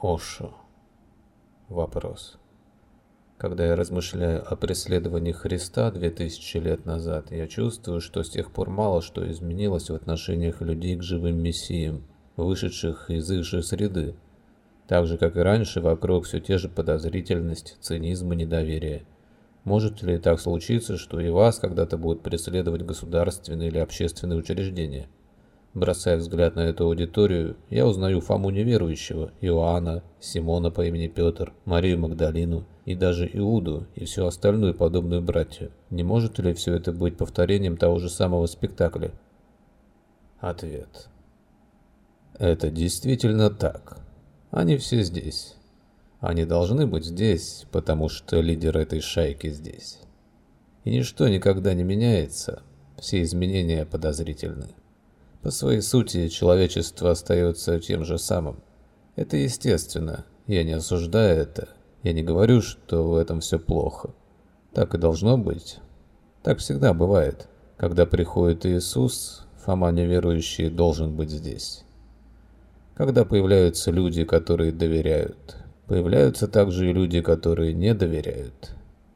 Ошо. Вопрос. Когда я размышляю о преследовании Христа 2000 лет назад, я чувствую, что с тех пор мало что изменилось в отношениях людей к живым мессиям, вышедших из их же среды. Так же, как и раньше, вокруг все те же подозрительность, цинизм и недоверие. Может ли так случиться, что и вас когда-то будут преследовать государственные или общественные учреждения? Бросая взгляд на эту аудиторию, я узнаю Фому неверующего, Иоанна, Симона по имени Петр, Марию Магдалину и даже Иуду и всю остальную подобную братью. Не может ли все это быть повторением того же самого спектакля? Ответ. Это действительно так. Они все здесь. Они должны быть здесь, потому что лидер этой шайки здесь. И ничто никогда не меняется, все изменения подозрительны. По своей сути, человечество остается тем же самым. Это естественно, я не осуждаю это, я не говорю, что в этом все плохо. Так и должно быть. Так всегда бывает. Когда приходит Иисус, Фома неверующий должен быть здесь. Когда появляются люди, которые доверяют, Появляются также и люди, которые не доверяют.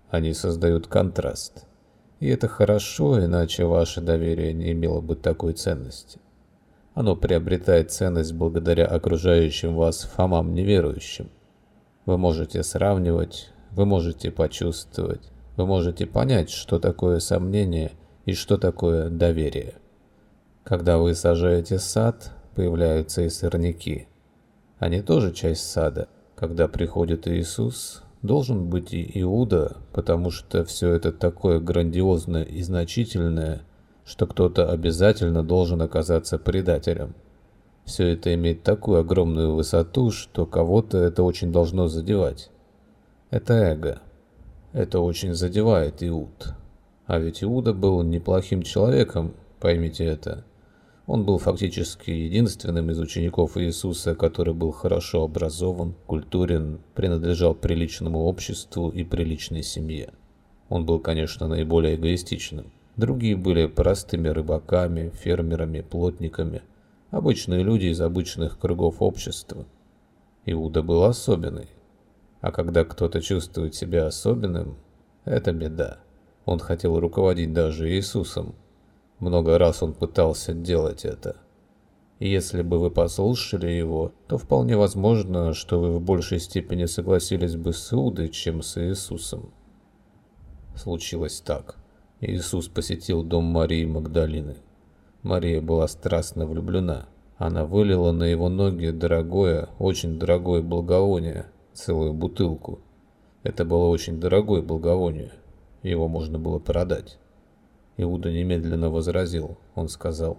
Они создают контраст. И это хорошо, иначе ваше доверие не имело бы такой ценности. Оно приобретает ценность благодаря окружающим вас фомам неверующим. Вы можете сравнивать, вы можете почувствовать, вы можете понять, что такое сомнение и что такое доверие. Когда вы сажаете сад, появляются и сорняки. Они тоже часть сада – когда приходит Иисус, должен быть и Иуда, потому что все это такое грандиозное и значительное, что кто-то обязательно должен оказаться предателем. Все это имеет такую огромную высоту, что кого-то это очень должно задевать. Это эго. Это очень задевает Иуд. А ведь Иуда был неплохим человеком, поймите это. Он был фактически единственным из учеников Иисуса, который был хорошо образован, культурен, принадлежал приличному обществу и приличной семье. Он был, конечно, наиболее эгоистичным. Другие были простыми рыбаками, фермерами, плотниками, обычные люди из обычных кругов общества. Иуда был особенный. А когда кто-то чувствует себя особенным, это беда. Он хотел руководить даже Иисусом, много раз он пытался делать это. И если бы вы послушали его, то вполне возможно, что вы в большей степени согласились бы с Иудой, чем с Иисусом. Случилось так. Иисус посетил дом Марии Магдалины. Мария была страстно влюблена. Она вылила на его ноги дорогое, очень дорогое благовоние, целую бутылку. Это было очень дорогое благовоние. Его можно было продать. Иуда немедленно возразил. Он сказал,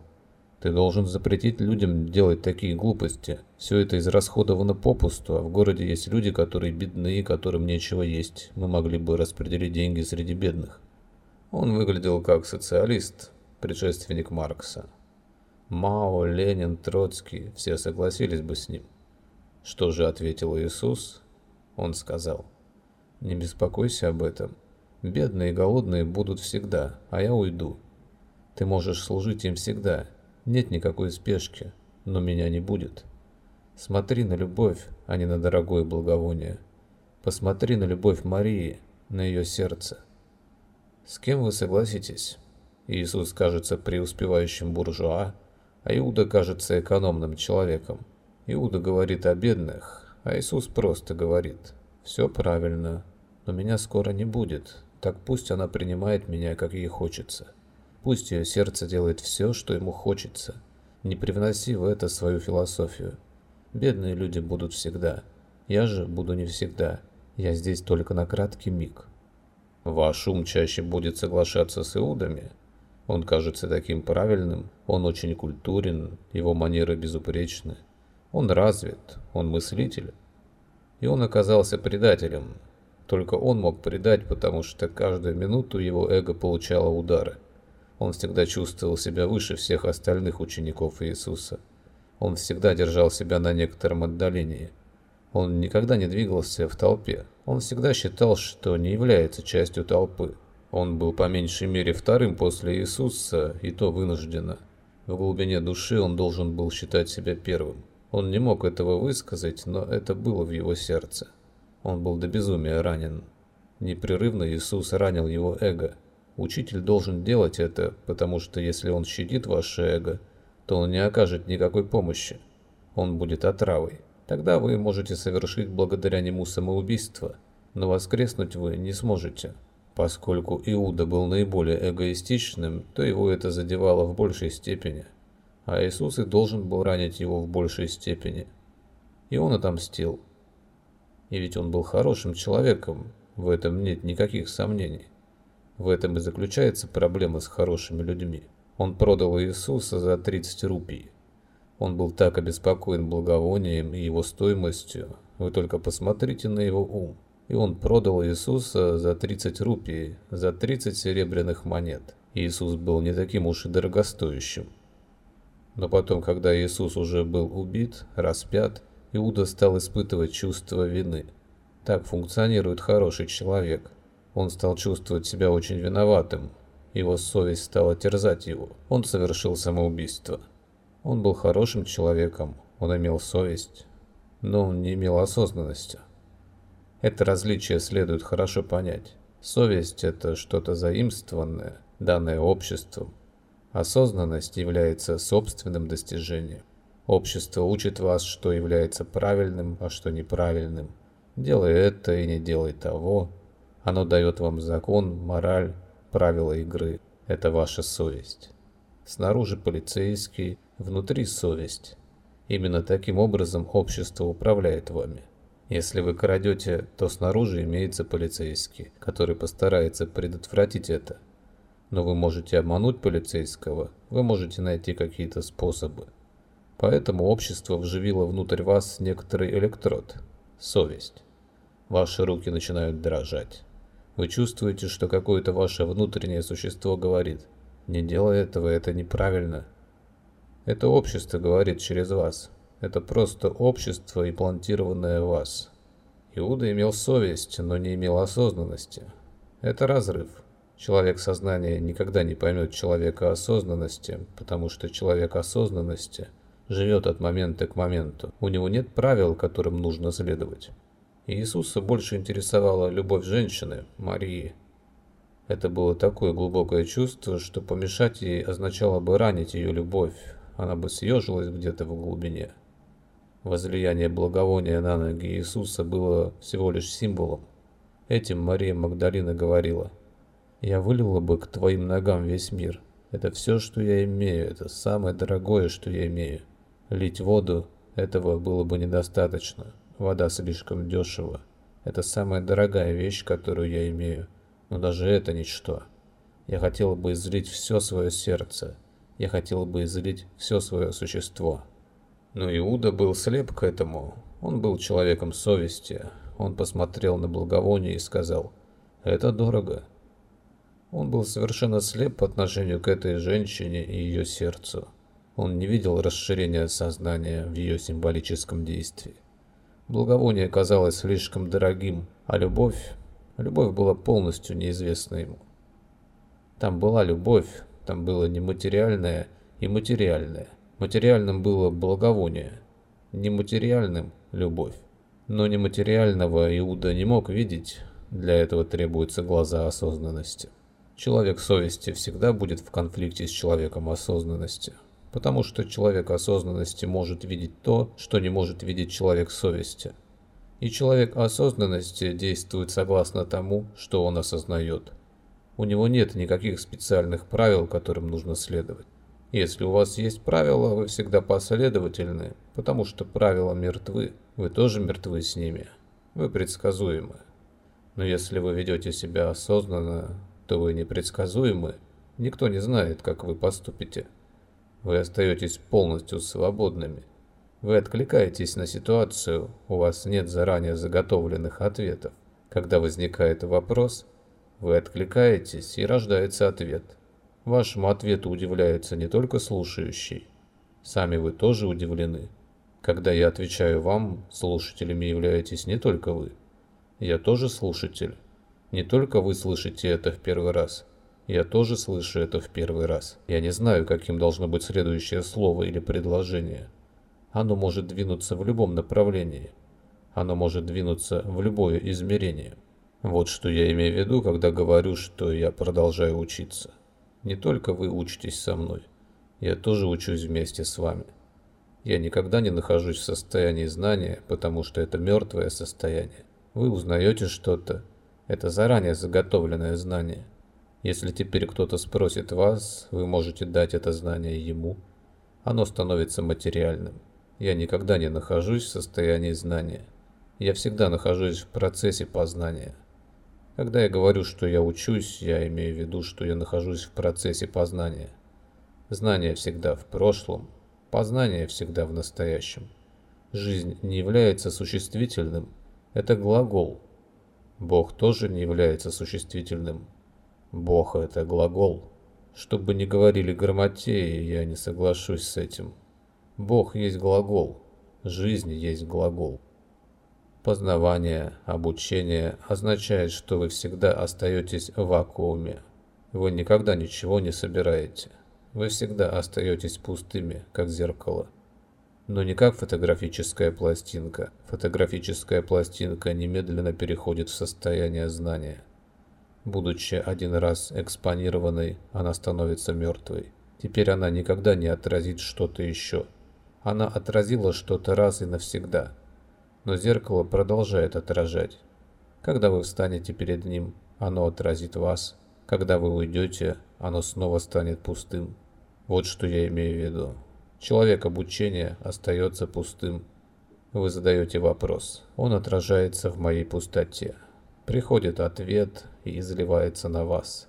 «Ты должен запретить людям делать такие глупости. Все это израсходовано попусту, а в городе есть люди, которые бедны, которым нечего есть. Мы могли бы распределить деньги среди бедных». Он выглядел как социалист, предшественник Маркса. Мао, Ленин, Троцкий – все согласились бы с ним. Что же ответил Иисус? Он сказал, «Не беспокойся об этом. Бедные и голодные будут всегда, а я уйду. Ты можешь служить им всегда, нет никакой спешки, но меня не будет. Смотри на любовь, а не на дорогое благовоние. Посмотри на любовь Марии, на ее сердце. С кем вы согласитесь? Иисус кажется преуспевающим буржуа, а Иуда кажется экономным человеком. Иуда говорит о бедных, а Иисус просто говорит «Все правильно, но меня скоро не будет, так пусть она принимает меня, как ей хочется. Пусть ее сердце делает все, что ему хочется. Не привноси в это свою философию. Бедные люди будут всегда. Я же буду не всегда. Я здесь только на краткий миг. Ваш ум чаще будет соглашаться с Иудами. Он кажется таким правильным, он очень культурен, его манеры безупречны. Он развит, он мыслитель. И он оказался предателем, только он мог предать, потому что каждую минуту его эго получало удары. Он всегда чувствовал себя выше всех остальных учеников Иисуса. Он всегда держал себя на некотором отдалении. Он никогда не двигался в толпе. Он всегда считал, что не является частью толпы. Он был по меньшей мере вторым после Иисуса, и то вынужденно. В глубине души он должен был считать себя первым. Он не мог этого высказать, но это было в его сердце. Он был до безумия ранен. Непрерывно Иисус ранил его эго. Учитель должен делать это, потому что если он щадит ваше эго, то он не окажет никакой помощи. Он будет отравой. Тогда вы можете совершить благодаря нему самоубийство, но воскреснуть вы не сможете. Поскольку Иуда был наиболее эгоистичным, то его это задевало в большей степени, а Иисус и должен был ранить его в большей степени. И он отомстил. И ведь он был хорошим человеком, в этом нет никаких сомнений. В этом и заключается проблема с хорошими людьми. Он продал Иисуса за 30 рупий. Он был так обеспокоен благовонием и его стоимостью, вы только посмотрите на его ум. И он продал Иисуса за 30 рупий, за 30 серебряных монет. Иисус был не таким уж и дорогостоящим. Но потом, когда Иисус уже был убит, распят, Иуда стал испытывать чувство вины. Так функционирует хороший человек. Он стал чувствовать себя очень виноватым. Его совесть стала терзать его. Он совершил самоубийство. Он был хорошим человеком, он имел совесть, но он не имел осознанности. Это различие следует хорошо понять. Совесть – это что-то заимствованное, данное обществом. Осознанность является собственным достижением. Общество учит вас, что является правильным, а что неправильным. Делай это и не делай того. Оно дает вам закон, мораль, правила игры. Это ваша совесть. Снаружи полицейский, внутри совесть. Именно таким образом общество управляет вами. Если вы крадете, то снаружи имеется полицейский, который постарается предотвратить это. Но вы можете обмануть полицейского, вы можете найти какие-то способы. Поэтому общество вживило внутрь вас некоторый электрод – совесть. Ваши руки начинают дрожать. Вы чувствуете, что какое-то ваше внутреннее существо говорит «Не делай этого, это неправильно». Это общество говорит через вас, это просто общество, имплантированное в вас. Иуда имел совесть, но не имел осознанности. Это разрыв. Человек сознания никогда не поймет человека осознанности, потому что человек осознанности живет от момента к моменту. У него нет правил, которым нужно следовать. Иисуса больше интересовала любовь женщины, Марии. Это было такое глубокое чувство, что помешать ей означало бы ранить ее любовь, она бы съежилась где-то в глубине. Возлияние благовония на ноги Иисуса было всего лишь символом. Этим Мария Магдалина говорила, «Я вылила бы к твоим ногам весь мир. Это все, что я имею, это самое дорогое, что я имею. Лить воду – этого было бы недостаточно. Вода слишком дешева. Это самая дорогая вещь, которую я имею. Но даже это ничто. Я хотела бы излить все свое сердце. Я хотела бы излить все свое существо». Но Иуда был слеп к этому. Он был человеком совести. Он посмотрел на благовоние и сказал, «Это дорого». Он был совершенно слеп по отношению к этой женщине и ее сердцу. Он не видел расширения сознания в ее символическом действии. Благовоние казалось слишком дорогим, а любовь... Любовь была полностью неизвестна ему. Там была любовь, там было нематериальное и материальное – Материальным было благовоние, нематериальным – любовь. Но нематериального Иуда не мог видеть, для этого требуются глаза осознанности. Человек совести всегда будет в конфликте с человеком осознанности, потому что человек осознанности может видеть то, что не может видеть человек совести. И человек осознанности действует согласно тому, что он осознает. У него нет никаких специальных правил, которым нужно следовать. Если у вас есть правила, вы всегда последовательны, потому что правила мертвы. Вы тоже мертвы с ними. Вы предсказуемы. Но если вы ведете себя осознанно, то вы непредсказуемы. Никто не знает, как вы поступите. Вы остаетесь полностью свободными. Вы откликаетесь на ситуацию, у вас нет заранее заготовленных ответов. Когда возникает вопрос, вы откликаетесь и рождается ответ – Вашему ответу удивляется не только слушающий. Сами вы тоже удивлены. Когда я отвечаю вам, слушателями являетесь не только вы. Я тоже слушатель. Не только вы слышите это в первый раз. Я тоже слышу это в первый раз. Я не знаю, каким должно быть следующее слово или предложение. Оно может двинуться в любом направлении. Оно может двинуться в любое измерение. Вот что я имею в виду, когда говорю, что я продолжаю учиться. Не только вы учитесь со мной, я тоже учусь вместе с вами. Я никогда не нахожусь в состоянии знания, потому что это мертвое состояние. Вы узнаете что-то. Это заранее заготовленное знание. Если теперь кто-то спросит вас, вы можете дать это знание ему. Оно становится материальным. Я никогда не нахожусь в состоянии знания. Я всегда нахожусь в процессе познания. Когда я говорю, что я учусь, я имею в виду, что я нахожусь в процессе познания. Знание всегда в прошлом, Познание всегда в настоящем. Жизнь не является существительным, это глагол. Бог тоже не является существительным. Бог – это глагол. Что бы ни говорили грамотеи, я не соглашусь с этим. Бог есть глагол, жизнь есть глагол. Познавание, обучение означает, что вы всегда остаетесь в вакууме. Вы никогда ничего не собираете. Вы всегда остаетесь пустыми, как зеркало. Но не как фотографическая пластинка. Фотографическая пластинка немедленно переходит в состояние знания. Будучи один раз экспонированной, она становится мертвой. Теперь она никогда не отразит что-то еще. Она отразила что-то раз и навсегда. Но зеркало продолжает отражать. Когда вы встанете перед ним, оно отразит вас. Когда вы уйдете, оно снова станет пустым. Вот что я имею в виду. Человек обучения остается пустым. Вы задаете вопрос. Он отражается в моей пустоте. Приходит ответ и изливается на вас.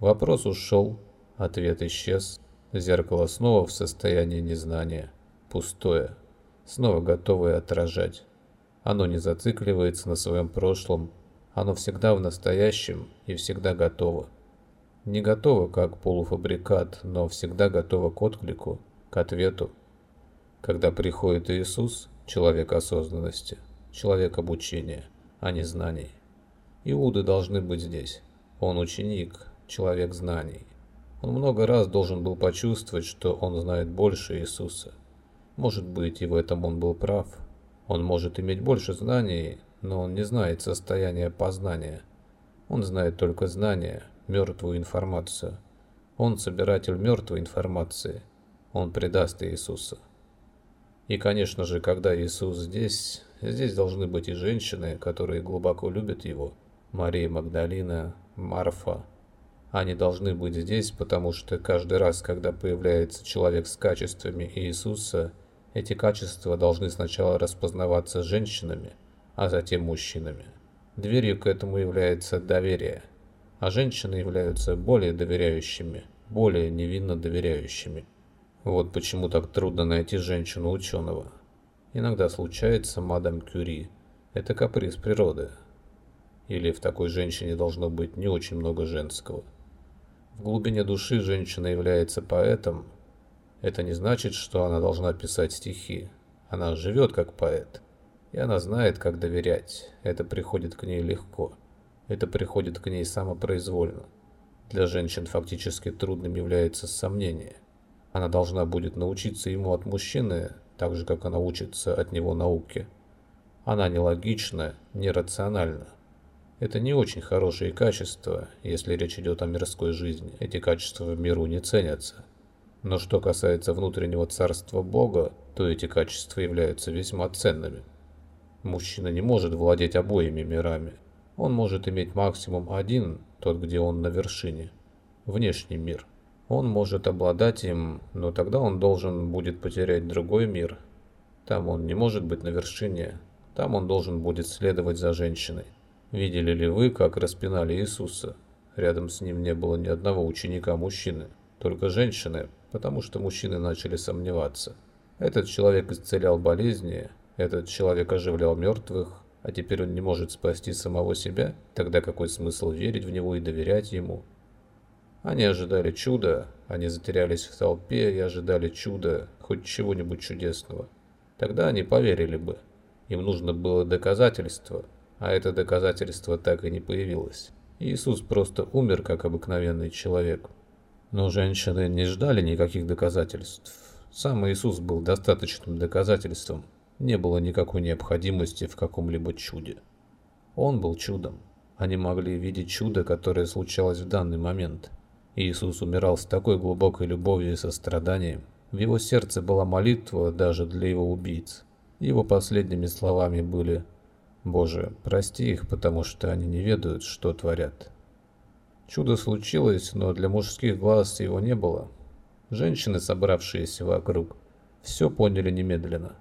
Вопрос ушел, ответ исчез. Зеркало снова в состоянии незнания. Пустое. Снова готовое отражать. Оно не зацикливается на своем прошлом. Оно всегда в настоящем и всегда готово. Не готова как полуфабрикат, но всегда готова к отклику, к ответу. Когда приходит Иисус, человек осознанности, человек обучения, а не знаний. Иуды должны быть здесь. Он ученик, человек знаний. Он много раз должен был почувствовать, что он знает больше Иисуса. Может быть, и в этом он был прав. Он может иметь больше знаний, но он не знает состояния познания. Он знает только знания, мертвую информацию. Он собиратель мертвой информации. Он предаст Иисуса. И, конечно же, когда Иисус здесь, здесь должны быть и женщины, которые глубоко любят Его. Мария Магдалина, Марфа. Они должны быть здесь, потому что каждый раз, когда появляется человек с качествами Иисуса, эти качества должны сначала распознаваться женщинами, а затем мужчинами. Дверью к этому является доверие – а женщины являются более доверяющими, более невинно доверяющими. Вот почему так трудно найти женщину-ученого. Иногда случается мадам Кюри. Это каприз природы. Или в такой женщине должно быть не очень много женского. В глубине души женщина является поэтом. Это не значит, что она должна писать стихи. Она живет как поэт. И она знает, как доверять. Это приходит к ней легко. Это приходит к ней самопроизвольно. Для женщин фактически трудным является сомнение. Она должна будет научиться ему от мужчины, так же, как она учится от него науке. Она нелогична, нерациональна. Это не очень хорошие качества, если речь идет о мирской жизни. Эти качества в миру не ценятся. Но что касается внутреннего царства Бога, то эти качества являются весьма ценными. Мужчина не может владеть обоими мирами – он может иметь максимум один, тот, где он на вершине, внешний мир. Он может обладать им, но тогда он должен будет потерять другой мир. Там он не может быть на вершине, там он должен будет следовать за женщиной. Видели ли вы, как распинали Иисуса? Рядом с ним не было ни одного ученика-мужчины, только женщины, потому что мужчины начали сомневаться. Этот человек исцелял болезни, этот человек оживлял мертвых, а теперь он не может спасти самого себя, тогда какой смысл верить в него и доверять ему? Они ожидали чуда, они затерялись в толпе и ожидали чуда, хоть чего-нибудь чудесного. Тогда они поверили бы. Им нужно было доказательство, а это доказательство так и не появилось. Иисус просто умер, как обыкновенный человек. Но женщины не ждали никаких доказательств. Сам Иисус был достаточным доказательством. Не было никакой необходимости в каком-либо чуде. Он был чудом. Они могли видеть чудо, которое случалось в данный момент. Иисус умирал с такой глубокой любовью и состраданием. В его сердце была молитва даже для его убийц. Его последними словами были «Боже, прости их, потому что они не ведают, что творят». Чудо случилось, но для мужских глаз его не было. Женщины, собравшиеся вокруг, все поняли немедленно.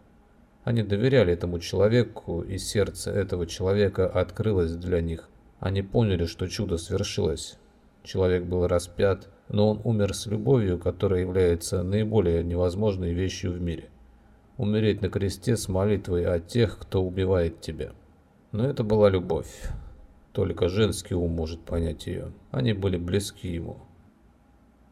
Они доверяли этому человеку, и сердце этого человека открылось для них. Они поняли, что чудо свершилось. Человек был распят, но он умер с любовью, которая является наиболее невозможной вещью в мире. Умереть на кресте с молитвой о тех, кто убивает тебя. Но это была любовь. Только женский ум может понять ее. Они были близки ему.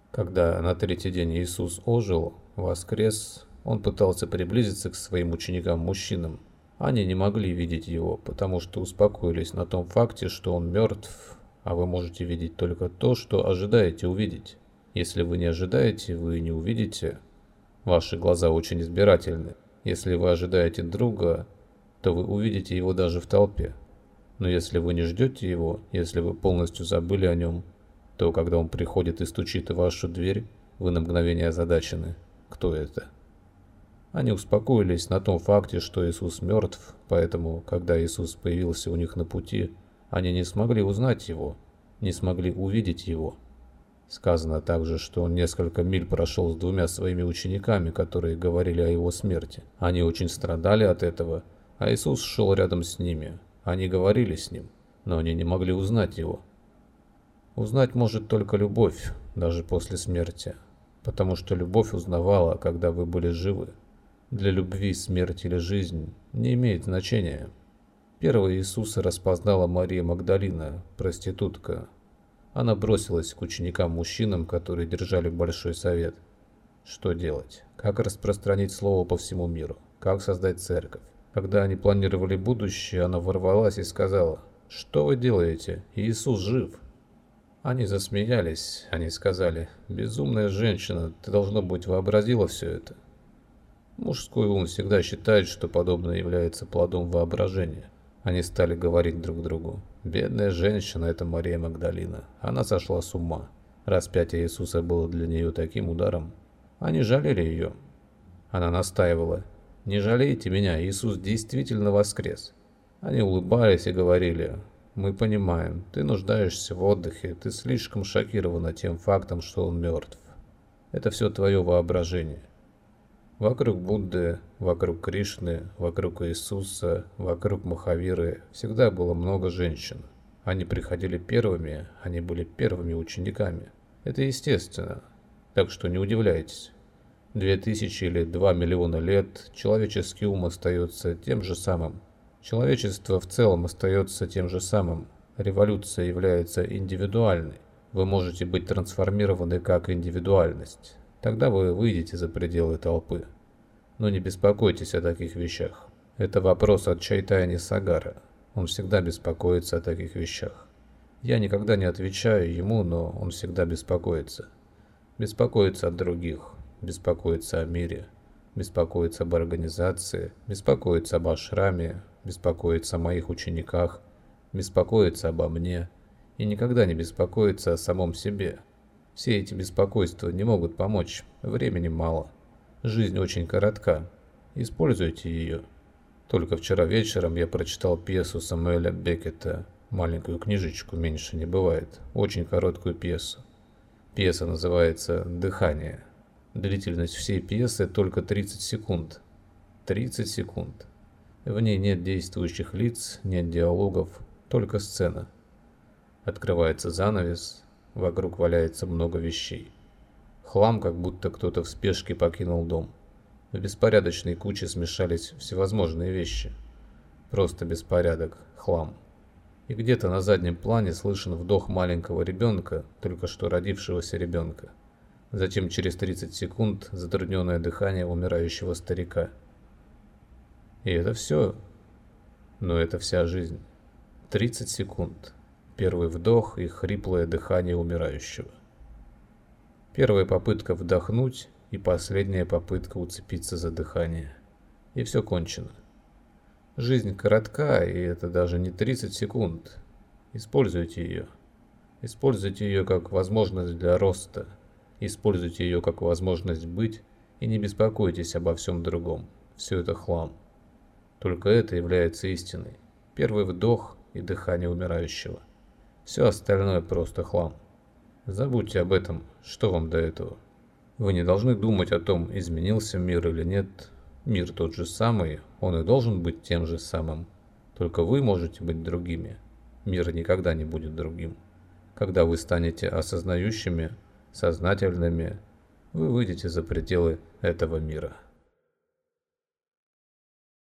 Когда на третий день Иисус ожил, воскрес, он пытался приблизиться к своим ученикам-мужчинам. Они не могли видеть его, потому что успокоились на том факте, что он мертв, а вы можете видеть только то, что ожидаете увидеть. Если вы не ожидаете, вы не увидите. Ваши глаза очень избирательны. Если вы ожидаете друга, то вы увидите его даже в толпе. Но если вы не ждете его, если вы полностью забыли о нем, то когда он приходит и стучит в вашу дверь, вы на мгновение озадачены. Кто это? Они успокоились на том факте, что Иисус мертв, поэтому, когда Иисус появился у них на пути, они не смогли узнать его, не смогли увидеть его. Сказано также, что он несколько миль прошел с двумя своими учениками, которые говорили о его смерти. Они очень страдали от этого, а Иисус шел рядом с ними, они говорили с ним, но они не могли узнать его. Узнать может только любовь, даже после смерти, потому что любовь узнавала, когда вы были живы. Для любви смерть или жизнь не имеет значения. Первого Иисуса распознала Мария Магдалина, проститутка. Она бросилась к ученикам-мужчинам, которые держали большой совет. Что делать? Как распространить слово по всему миру? Как создать церковь? Когда они планировали будущее, она ворвалась и сказала, «Что вы делаете? Иисус жив!» Они засмеялись, они сказали, «Безумная женщина, ты, должно быть, вообразила все это». Мужской ум всегда считает, что подобное является плодом воображения. Они стали говорить друг другу, «Бедная женщина – это Мария Магдалина. Она сошла с ума. Распятие Иисуса было для нее таким ударом. Они жалели ее». Она настаивала, не жалейте меня, Иисус действительно воскрес. Они улыбались и говорили, мы понимаем, ты нуждаешься в отдыхе, ты слишком шокирована тем фактом, что он мертв. Это все твое воображение. Вокруг Будды, вокруг Кришны, вокруг Иисуса, вокруг Махавиры всегда было много женщин. Они приходили первыми, они были первыми учениками. Это естественно, так что не удивляйтесь. Две тысячи или два миллиона лет человеческий ум остается тем же самым. Человечество в целом остается тем же самым. Революция является индивидуальной. Вы можете быть трансформированы как индивидуальность. Тогда вы выйдете за пределы толпы. Но не беспокойтесь о таких вещах. Это вопрос от Чайтайни Сагара. Он всегда беспокоится о таких вещах. Я никогда не отвечаю ему, но он всегда беспокоится. Беспокоится от других беспокоиться о мире, беспокоиться об организации, беспокоиться об ашраме, беспокоиться о моих учениках, беспокоиться обо мне и никогда не беспокоиться о самом себе. Все эти беспокойства не могут помочь, времени мало. Жизнь очень коротка, используйте ее. Только вчера вечером я прочитал пьесу Самуэля Беккета, маленькую книжечку «Меньше не бывает», очень короткую пьесу. Пьеса называется «Дыхание». Длительность всей пьесы только 30 секунд. 30 секунд. В ней нет действующих лиц, нет диалогов, только сцена. Открывается занавес, вокруг валяется много вещей. Хлам, как будто кто-то в спешке покинул дом. В беспорядочной куче смешались всевозможные вещи. Просто беспорядок, хлам. И где-то на заднем плане слышен вдох маленького ребенка, только что родившегося ребенка. Затем через 30 секунд затрудненное дыхание умирающего старика. И это все. Но это вся жизнь. 30 секунд. Первый вдох и хриплое дыхание умирающего. Первая попытка вдохнуть и последняя попытка уцепиться за дыхание. И все кончено. Жизнь коротка, и это даже не 30 секунд. Используйте ее. Используйте ее как возможность для роста. Используйте ее как возможность быть и не беспокойтесь обо всем другом. Все это хлам. Только это является истиной. Первый вдох и дыхание умирающего. Все остальное просто хлам. Забудьте об этом, что вам до этого. Вы не должны думать о том, изменился мир или нет. Мир тот же самый, он и должен быть тем же самым. Только вы можете быть другими. Мир никогда не будет другим. Когда вы станете осознающими, сознательными, вы выйдете за пределы этого мира.